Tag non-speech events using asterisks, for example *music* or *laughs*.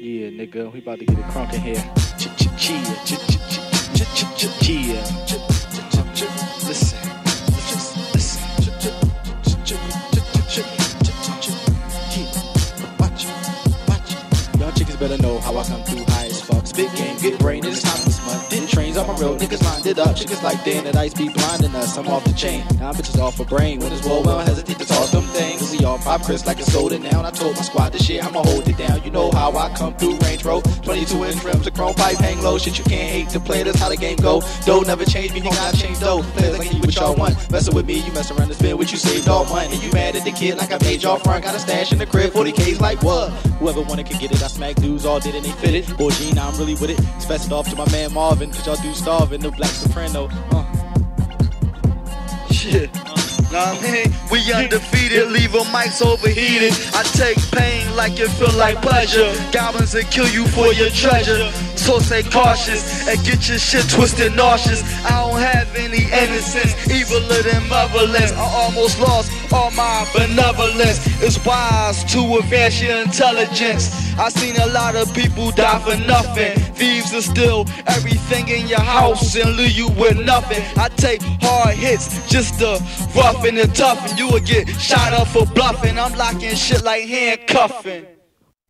Yeah, nigga, we about to get it crunk in here. Ch-ch-ch-ch-ch-chia. Listen, listen, listen. Watch watch. Y'all chickens better know how I come through high as fuck. Spit game, get brain, it's time this month. Didn't trains, I'm a real niggas lined it up. Chickens like Dan that ice be blinding us. I'm off the chain, now bitches off a brain. When it's well, well, hesitate to toss pop Chris like it's golden now. I told my squad this shit, I'ma hold it down. You know how I come through Range Road. 22 inch rims, a chrome pipe hang low. Shit, you can't hate to play, that's how the game go. Dough never change me, nigga, I change dough. Players like you what y'all want. Messing with me, you mess around this bit, what you saved all money. You mad at the kid like I made y'all front. Got a stash in the crib, 40K's like what? Whoever wanted could get it. I smack dudes all did and they fit it. Boy, Gene, I'm really with it. Special off to my man Marvin, cause y'all do starving. The black soprano. Uh. *laughs* Shit. Man, we undefeated, leave a mics overheated. I take pain like it feel like pleasure. Goblins that kill you for your treasure. So stay cautious and get your shit twisted, nauseous. I don't have any innocence, eviler than motherless. I almost lost all my benevolence. It's wise to advance your intelligence. I seen a lot of people die for nothing. Thieves will steal everything in your house and leave you with nothing. I take hard hits just to rough and tough, and you will get shot up for bluffing. I'm locking shit like handcuffing.